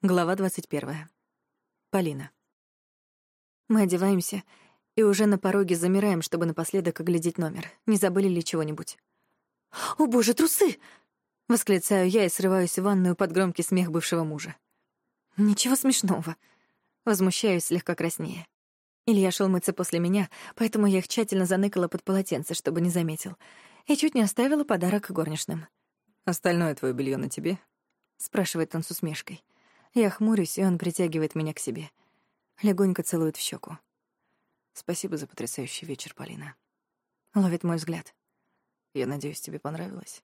Глава 21. Полина. Мы одеваемся и уже на пороге замираем, чтобы напоследок оглядеть номер. Не забыли ли чего-нибудь? «О, боже, трусы!» — восклицаю я и срываюсь в ванную под громкий смех бывшего мужа. «Ничего смешного». Возмущаюсь слегка краснее. Илья шел мыться после меня, поэтому я их тщательно заныкала под полотенце, чтобы не заметил, и чуть не оставила подарок горничным. «Остальное твое белье на тебе?» — спрашивает он с усмешкой. Я хмурюсь, и он притягивает меня к себе. Легонько целует в щеку. Спасибо за потрясающий вечер, Полина. Ловит мой взгляд. Я надеюсь, тебе понравилось.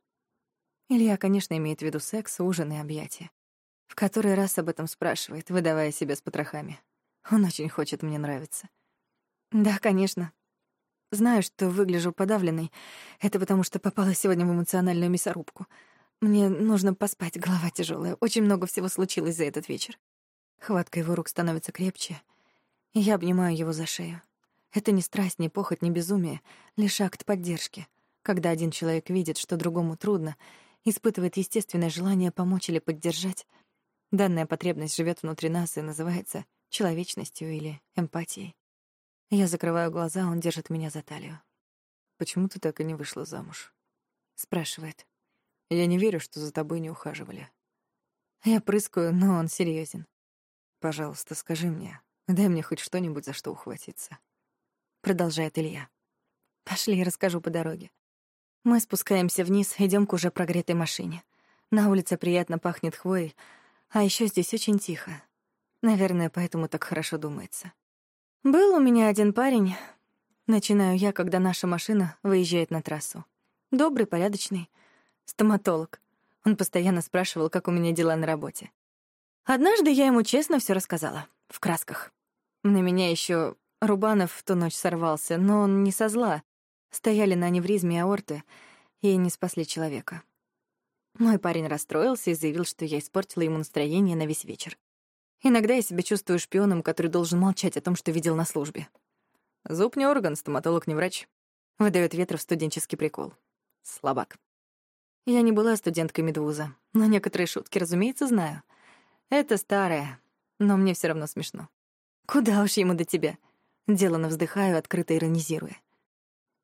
Илья, конечно, имеет в виду секс, ужин и объятия. В который раз об этом спрашивает, выдавая себя с потрохами. Он очень хочет мне нравиться. Да, конечно. Знаю, что выгляжу подавленной. Это потому, что попала сегодня в эмоциональную мясорубку — мне нужно поспать, голова тяжелая. Очень много всего случилось за этот вечер. Хватка его рук становится крепче, и я обнимаю его за шею. Это не страсть, не похоть, не безумие, лишь акт поддержки. Когда один человек видит, что другому трудно, испытывает естественное желание помочь или поддержать, данная потребность живет внутри нас и называется человечностью или эмпатией. Я закрываю глаза, он держит меня за талию. «Почему ты так и не вышла замуж?» — спрашивает. Я не верю, что за тобой не ухаживали. Я прыскаю, но он серьезен. Пожалуйста, скажи мне, дай мне хоть что-нибудь, за что ухватиться. Продолжает Илья. Пошли, расскажу по дороге. Мы спускаемся вниз, идем к уже прогретой машине. На улице приятно пахнет хвоей, а еще здесь очень тихо. Наверное, поэтому так хорошо думается. Был у меня один парень. Начинаю я, когда наша машина выезжает на трассу. Добрый, порядочный, Стоматолог. Он постоянно спрашивал, как у меня дела на работе. Однажды я ему честно все рассказала. В красках. На меня еще Рубанов в ту ночь сорвался, но он не со зла. Стояли на аневризме аорты и не спасли человека. Мой парень расстроился и заявил, что я испортила ему настроение на весь вечер. Иногда я себя чувствую шпионом, который должен молчать о том, что видел на службе. Зуб не орган, стоматолог не врач. Выдает Ветров студенческий прикол. Слабак. Я не была студенткой медвуза, но некоторые шутки, разумеется, знаю. Это старое, но мне все равно смешно. Куда уж ему до тебя? Делано вздыхаю, открыто иронизируя.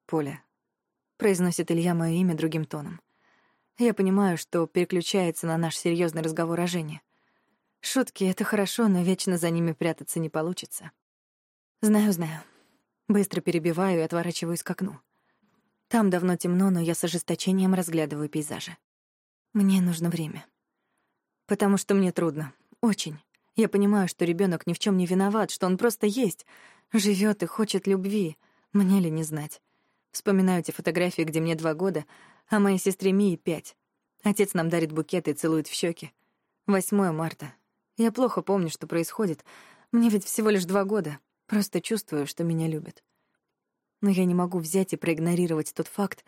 «Поля», — произносит Илья мое имя другим тоном. Я понимаю, что переключается на наш серьезный разговор о Жене. Шутки — это хорошо, но вечно за ними прятаться не получится. Знаю, знаю. Быстро перебиваю и отворачиваюсь к окну. Там давно темно, но я с ожесточением разглядываю пейзажи. Мне нужно время. Потому что мне трудно. Очень. Я понимаю, что ребенок ни в чем не виноват, что он просто есть, живет и хочет любви. Мне ли не знать? Вспоминаю те фотографии, где мне два года, а моей сестре Мии пять. Отец нам дарит букеты и целует в щеки. 8 марта. Я плохо помню, что происходит. Мне ведь всего лишь два года. Просто чувствую, что меня любят но я не могу взять и проигнорировать тот факт,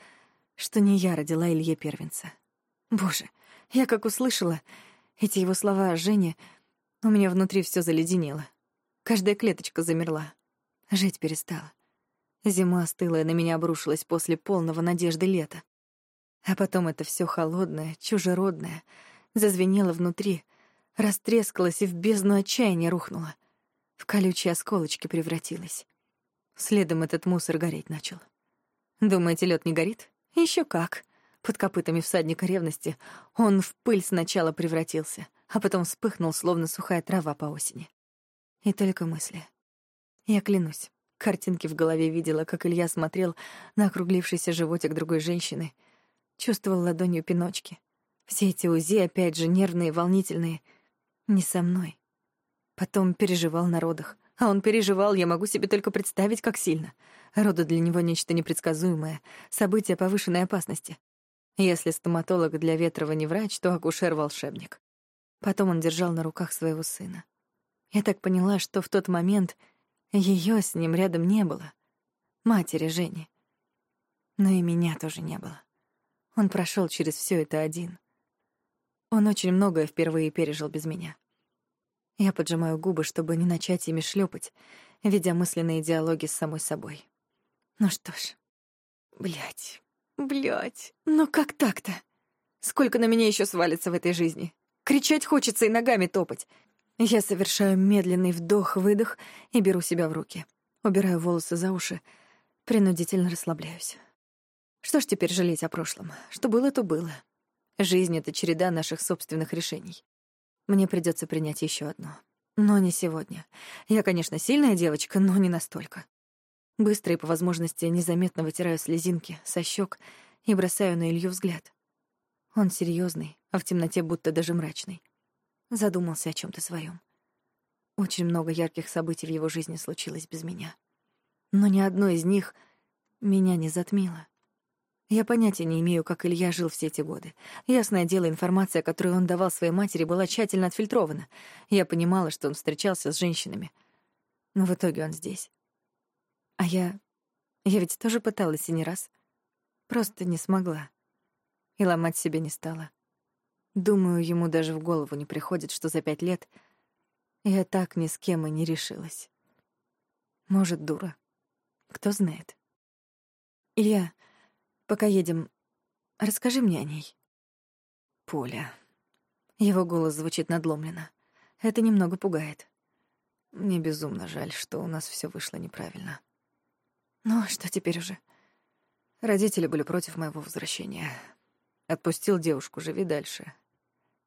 что не я родила Илье первенца. Боже, я как услышала эти его слова о Жене, у меня внутри все заледенело. Каждая клеточка замерла. Жить перестала. Зима остыла и на меня обрушилась после полного надежды лета. А потом это все холодное, чужеродное, зазвенело внутри, растрескалось и в бездну отчаяния рухнуло. В колючие осколочки превратилось. Следом этот мусор гореть начал. Думаете, лед не горит? Еще как. Под копытами всадника ревности он в пыль сначала превратился, а потом вспыхнул, словно сухая трава по осени. И только мысли. Я клянусь, картинки в голове видела, как Илья смотрел на округлившийся животик другой женщины, чувствовал ладонью пиночки. Все эти УЗИ, опять же, нервные, волнительные. Не со мной. Потом переживал на родах. А он переживал, я могу себе только представить, как сильно. Роды для него нечто непредсказуемое, событие повышенной опасности. Если стоматолог для Ветрова не врач, то акушер-волшебник. Потом он держал на руках своего сына. Я так поняла, что в тот момент ее с ним рядом не было. Матери Жени. Но и меня тоже не было. Он прошел через все это один. Он очень многое впервые пережил без меня. Я поджимаю губы, чтобы не начать ими шлепать, ведя мысленные диалоги с самой собой. Ну что ж. Блять, блять, ну как так-то? Сколько на меня еще свалится в этой жизни? Кричать хочется и ногами топать. Я совершаю медленный вдох-выдох и беру себя в руки. Убираю волосы за уши, принудительно расслабляюсь. Что ж теперь жалеть о прошлом? Что было, то было. Жизнь — это череда наших собственных решений. Мне придется принять еще одно. Но не сегодня. Я, конечно, сильная девочка, но не настолько. Быстро и по возможности незаметно вытираю слезинки со щек и бросаю на Илью взгляд. Он серьезный, а в темноте будто даже мрачный. Задумался о чем то своем. Очень много ярких событий в его жизни случилось без меня. Но ни одно из них меня не затмило. Я понятия не имею, как Илья жил все эти годы. Ясное дело, информация, которую он давал своей матери, была тщательно отфильтрована. Я понимала, что он встречался с женщинами. Но в итоге он здесь. А я... Я ведь тоже пыталась и не раз. Просто не смогла. И ломать себе не стала. Думаю, ему даже в голову не приходит, что за пять лет я так ни с кем и не решилась. Может, дура. Кто знает. Илья, Пока едем, расскажи мне о ней. Поля. Его голос звучит надломленно. Это немного пугает. Мне безумно жаль, что у нас все вышло неправильно. Ну, а что теперь уже? Родители были против моего возвращения. Отпустил девушку, живи дальше.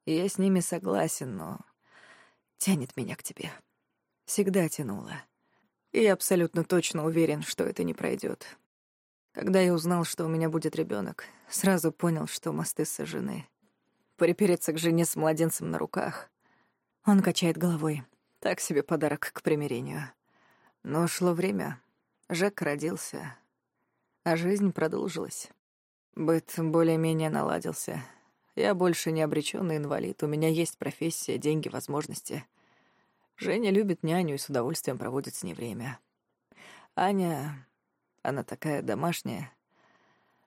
И я с ними согласен, но тянет меня к тебе. Всегда тянуло. И я абсолютно точно уверен, что это не пройдет. Когда я узнал, что у меня будет ребенок, сразу понял, что мосты сожжены. Припереться к жене с младенцем на руках. Он качает головой. Так себе подарок к примирению. Но шло время. Жек родился. А жизнь продолжилась. Быт более-менее наладился. Я больше не обречённый инвалид. У меня есть профессия, деньги, возможности. Женя любит няню и с удовольствием проводит с ней время. Аня она такая домашняя.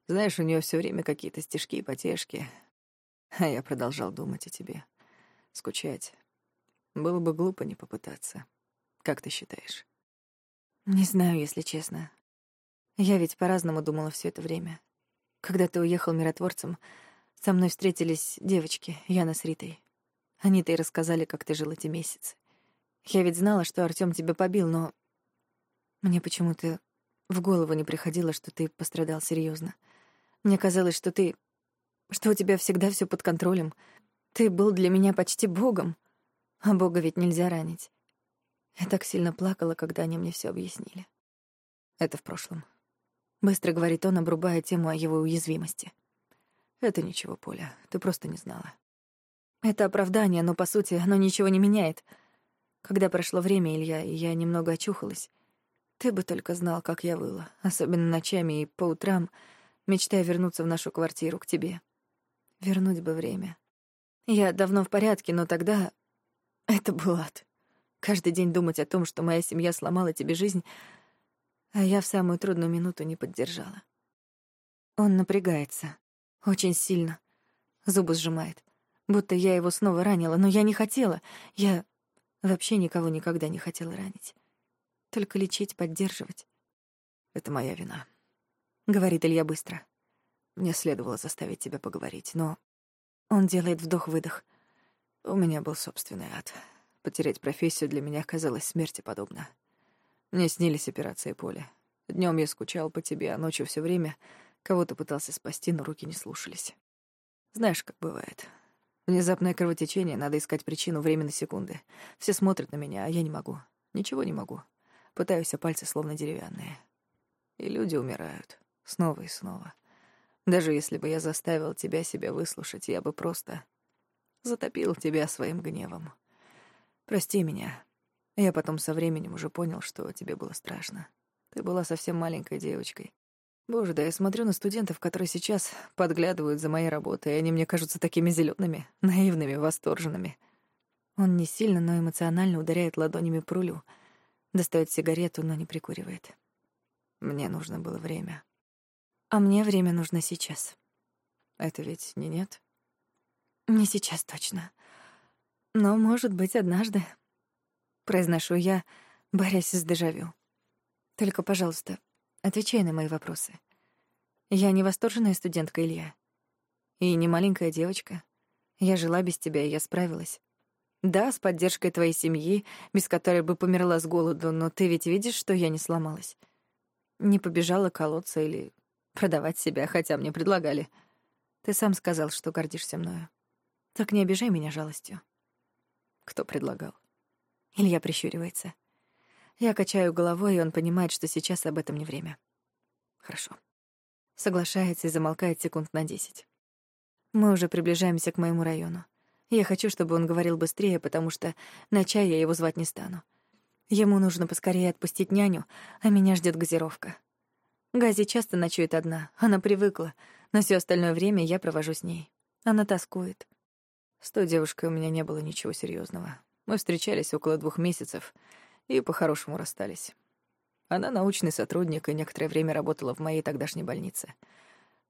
Знаешь, у нее все время какие-то стишки и потешки. А я продолжал думать о тебе. Скучать. Было бы глупо не попытаться. Как ты считаешь? Не знаю, если честно. Я ведь по-разному думала все это время. Когда ты уехал миротворцем, со мной встретились девочки, Яна с Ритой. Они-то и рассказали, как ты жил эти месяцы. Я ведь знала, что Артём тебя побил, но мне почему-то в голову не приходило, что ты пострадал серьезно. Мне казалось, что ты... что у тебя всегда все под контролем. Ты был для меня почти богом. А бога ведь нельзя ранить. Я так сильно плакала, когда они мне все объяснили. Это в прошлом. Быстро говорит он, обрубая тему о его уязвимости. Это ничего, Поля, ты просто не знала. Это оправдание, но, по сути, оно ничего не меняет. Когда прошло время, Илья, я немного очухалась, ты бы только знал, как я выла, особенно ночами и по утрам, мечтая вернуться в нашу квартиру к тебе. Вернуть бы время. Я давно в порядке, но тогда это был ад. Каждый день думать о том, что моя семья сломала тебе жизнь, а я в самую трудную минуту не поддержала. Он напрягается. Очень сильно. Зубы сжимает. Будто я его снова ранила, но я не хотела. Я вообще никого никогда не хотела ранить. Только лечить, поддерживать. Это моя вина, — говорит Илья быстро. Мне следовало заставить тебя поговорить, но... Он делает вдох-выдох. У меня был собственный ад. Потерять профессию для меня казалось смерти подобно. Мне снились операции поля. Днем я скучал по тебе, а ночью все время кого-то пытался спасти, но руки не слушались. Знаешь, как бывает. Внезапное кровотечение, надо искать причину времени секунды. Все смотрят на меня, а я не могу. Ничего не могу. Пытаюсь, а пальцы словно деревянные. И люди умирают. Снова и снова. Даже если бы я заставил тебя себя выслушать, я бы просто затопил тебя своим гневом. Прости меня. Я потом со временем уже понял, что тебе было страшно. Ты была совсем маленькой девочкой. Боже, да я смотрю на студентов, которые сейчас подглядывают за моей работой, и они мне кажутся такими зелеными, наивными, восторженными. Он не сильно, но эмоционально ударяет ладонями по рулю — Достает сигарету, но не прикуривает. Мне нужно было время. А мне время нужно сейчас. Это ведь не нет? Не сейчас точно. Но, может быть, однажды. Произношу я, борясь с дежавю. Только, пожалуйста, отвечай на мои вопросы. Я не восторженная студентка, Илья. И не маленькая девочка. Я жила без тебя, и я справилась. Да, с поддержкой твоей семьи, без которой бы померла с голоду, но ты ведь видишь, что я не сломалась. Не побежала колоться или продавать себя, хотя мне предлагали. Ты сам сказал, что гордишься мною. Так не обижай меня жалостью. Кто предлагал? Илья прищуривается. Я качаю головой, и он понимает, что сейчас об этом не время. Хорошо. Соглашается и замолкает секунд на десять. Мы уже приближаемся к моему району. Я хочу, чтобы он говорил быстрее, потому что на чай я его звать не стану. Ему нужно поскорее отпустить няню, а меня ждет газировка. Гази часто ночует одна, она привыкла, но все остальное время я провожу с ней. Она тоскует. С той девушкой у меня не было ничего серьезного. Мы встречались около двух месяцев и по-хорошему расстались. Она научный сотрудник и некоторое время работала в моей тогдашней больнице.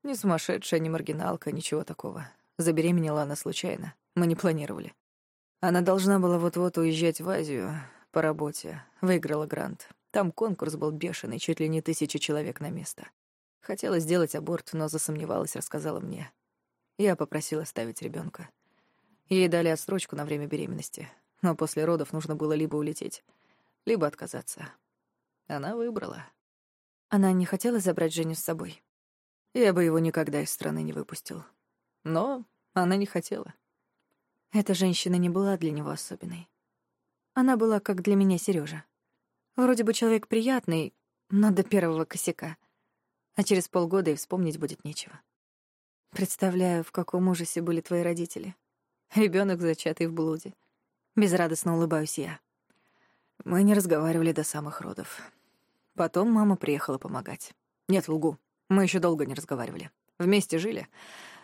Не сумасшедшая, не маргиналка, ничего такого. Забеременела она случайно. Мы не планировали. Она должна была вот-вот уезжать в Азию по работе. Выиграла грант. Там конкурс был бешеный, чуть ли не тысяча человек на место. Хотела сделать аборт, но засомневалась, рассказала мне. Я попросила ставить ребенка. Ей дали отсрочку на время беременности, но после родов нужно было либо улететь, либо отказаться. Она выбрала. Она не хотела забрать Женю с собой. Я бы его никогда из страны не выпустил. Но она не хотела. Эта женщина не была для него особенной. Она была как для меня Сережа. Вроде бы человек приятный, но до первого косяка. А через полгода и вспомнить будет нечего. Представляю, в каком ужасе были твои родители. Ребенок зачатый в блуде. Безрадостно улыбаюсь я. Мы не разговаривали до самых родов. Потом мама приехала помогать. Нет, лгу. Мы еще долго не разговаривали. Вместе жили.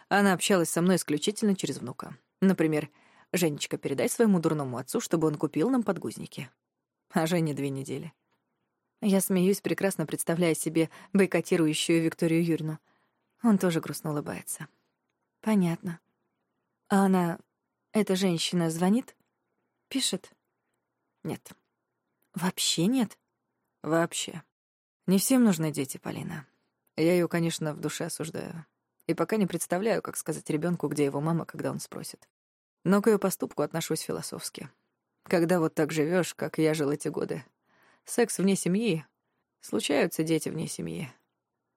Она общалась со мной исключительно через внука. Например, «Женечка, передай своему дурному отцу, чтобы он купил нам подгузники». А Жене две недели. Я смеюсь, прекрасно представляя себе бойкотирующую Викторию Юрьевну. Он тоже грустно улыбается. Понятно. А она, эта женщина, звонит? Пишет? Нет. Вообще нет? Вообще. Не всем нужны дети, Полина. Я ее, конечно, в душе осуждаю. И пока не представляю, как сказать ребенку, где его мама, когда он спросит. Но к ее поступку отношусь философски. Когда вот так живешь, как я жил эти годы, секс вне семьи, случаются дети вне семьи.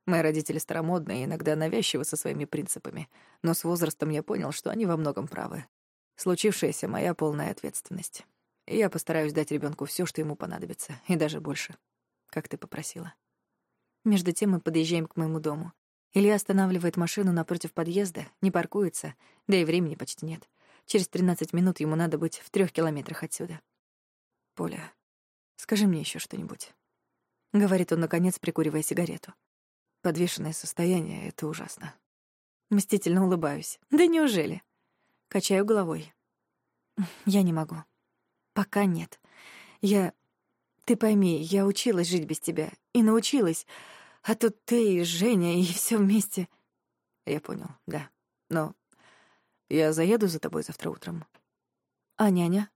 Мои родители старомодные, иногда навязчивы со своими принципами, но с возрастом я понял, что они во многом правы. Случившаяся моя полная ответственность. И я постараюсь дать ребенку все, что ему понадобится, и даже больше, как ты попросила. Между тем мы подъезжаем к моему дому. Илья останавливает машину напротив подъезда, не паркуется, да и времени почти нет. Через 13 минут ему надо быть в трех километрах отсюда. «Поля, скажи мне еще что-нибудь», — говорит он, наконец, прикуривая сигарету. «Подвешенное состояние — это ужасно». Мстительно улыбаюсь. «Да неужели?» Качаю головой. «Я не могу. Пока нет. Я... Ты пойми, я училась жить без тебя. И научилась. А тут ты и Женя, и все вместе. Я понял, да. Но я заеду за тобой завтра утром. А няня?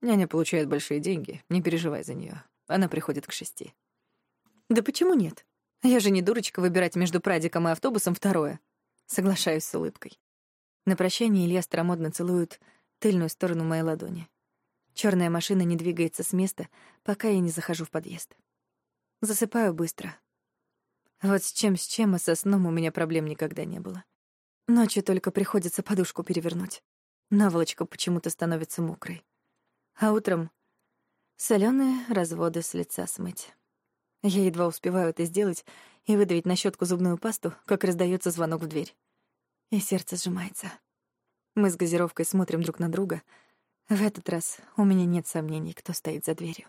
Няня получает большие деньги, не переживай за нее. Она приходит к шести. Да почему нет? Я же не дурочка выбирать между прадиком и автобусом второе. Соглашаюсь с улыбкой. На прощание Илья старомодно целует тыльную сторону моей ладони. Черная машина не двигается с места, пока я не захожу в подъезд. Засыпаю быстро, вот с чем с чем, а со сном у меня проблем никогда не было. Ночью только приходится подушку перевернуть. Наволочка почему-то становится мокрой. А утром соленые разводы с лица смыть. Я едва успеваю это сделать и выдавить на щетку зубную пасту, как раздается звонок в дверь. И сердце сжимается. Мы с газировкой смотрим друг на друга. В этот раз у меня нет сомнений, кто стоит за дверью.